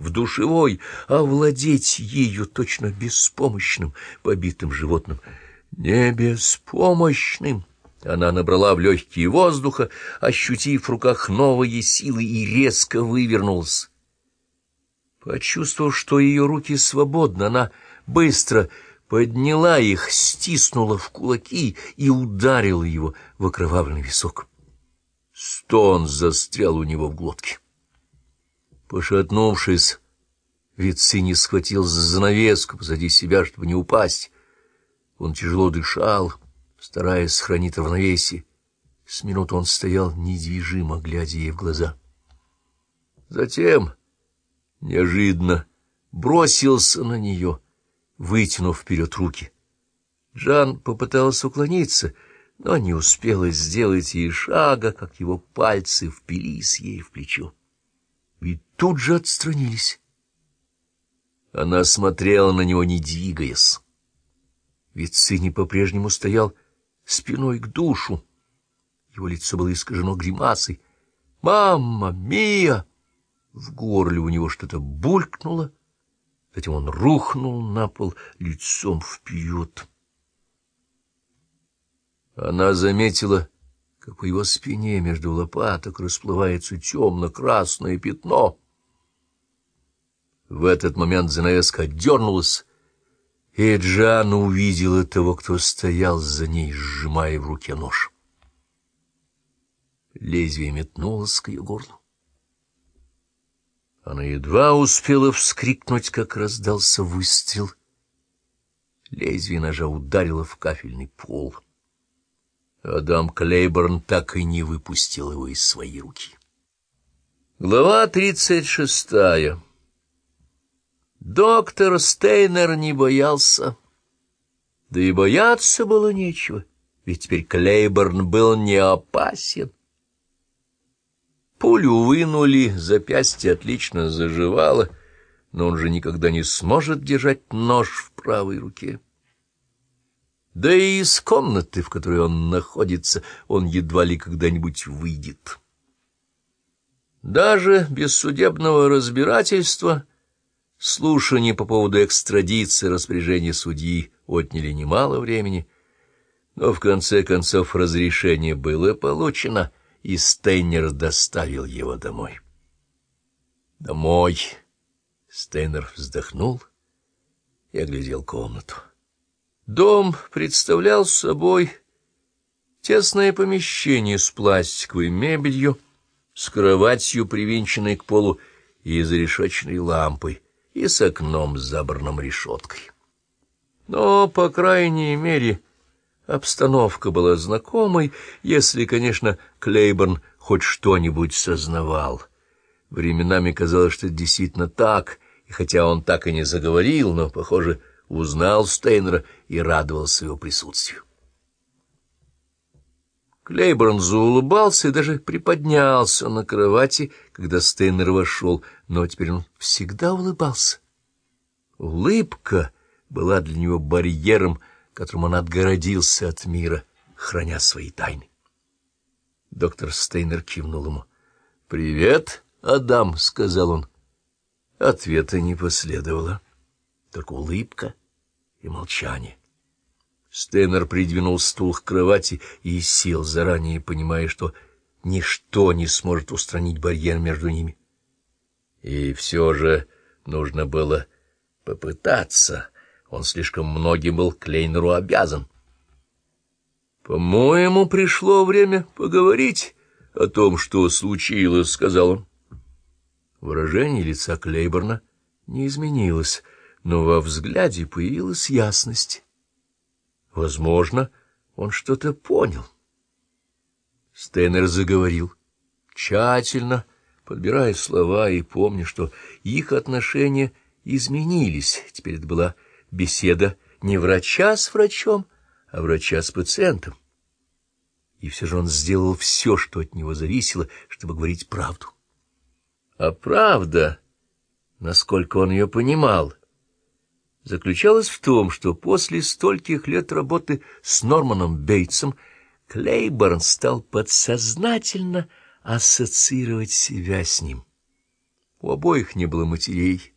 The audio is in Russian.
в душевой, овладеть ею точно беспомощным, побитым животным. Не беспомощным! Она набрала в легкие воздуха, ощутив в руках новые силы, и резко вывернулась. Почувствовав, что ее руки свободны, она быстро подняла их, стиснула в кулаки и ударила его в окровавленный висок. Стон застрял у него в глотке. Пошатнувшись, Вицини схватил за занавеску позади себя, чтобы не упасть. Он тяжело дышал, стараясь сохранить равновесие. С минуту он стоял недвижимо, глядя ей в глаза. Затем неожиданно бросился на нее, вытянув вперед руки. Жан попытался уклониться, но не успела сделать ей шага, как его пальцы впились ей в плечо. И тут же отстранились. Она смотрела на него, не двигаясь. Вицини по-прежнему стоял спиной к душу. Его лицо было искажено гримасой. «Мамма! Мия!» В горле у него что-то булькнуло, затем он рухнул на пол лицом вперед. Она заметила, как по его спине между лопаток расплывается темно-красное пятно. В этот момент занавеска дернулась, и Джана увидела того, кто стоял за ней, сжимая в руке нож. Лезвие метнулось к ее горлу. Она едва успела вскрикнуть, как раздался выстрел. Лезвие ножа ударило в кафельный пол. Адам Клейборн так и не выпустил его из своей руки. Глава тридцать шестая Доктор Стейнер не боялся. Да и бояться было нечего, ведь теперь Клейборн был не опасен. Пулю вынули, запястье отлично заживало, но он же никогда не сможет держать нож в правой руке. Да и из комнаты, в которой он находится, он едва ли когда-нибудь выйдет. Даже без судебного разбирательства Слушания по поводу экстрадиции распоряжения судьи отняли немало времени, но в конце концов разрешение было получено, и Стейнер доставил его домой. «Домой!» — Стейнер вздохнул и оглядел комнату. Дом представлял собой тесное помещение с пластиковой мебелью, с кроватью, привинченной к полу, и зарешочной лампой — и с окном с забранным решеткой. Но, по крайней мере, обстановка была знакомой, если, конечно, Клейборн хоть что-нибудь сознавал. Временами казалось, что действительно так, и хотя он так и не заговорил, но, похоже, узнал Стейнера и радовался его присутствию. Клейборн заулыбался и даже приподнялся на кровати, когда Стейнер вошел, но теперь он всегда улыбался. Улыбка была для него барьером, которым он отгородился от мира, храня свои тайны. Доктор Стейнер кивнул ему. — Привет, Адам, — сказал он. Ответа не последовало, только улыбка и молчание. Стэннер придвинул стул к кровати и сел, заранее понимая, что ничто не сможет устранить барьер между ними. И все же нужно было попытаться. Он слишком многим был Клейнеру обязан. «По-моему, пришло время поговорить о том, что случилось», — сказал он. Выражение лица Клейборна не изменилось, но во взгляде появилась ясность. Возможно, он что-то понял. Стейнер заговорил, тщательно подбирая слова и помня, что их отношения изменились. Теперь это была беседа не врача с врачом, а врача с пациентом. И все же он сделал все, что от него зависело, чтобы говорить правду. А правда, насколько он ее понимал, заключалась в том, что после стольких лет работы с Норманом Бейтсом Клейборн стал подсознательно ассоциировать себя с ним. У обоих не было матерей.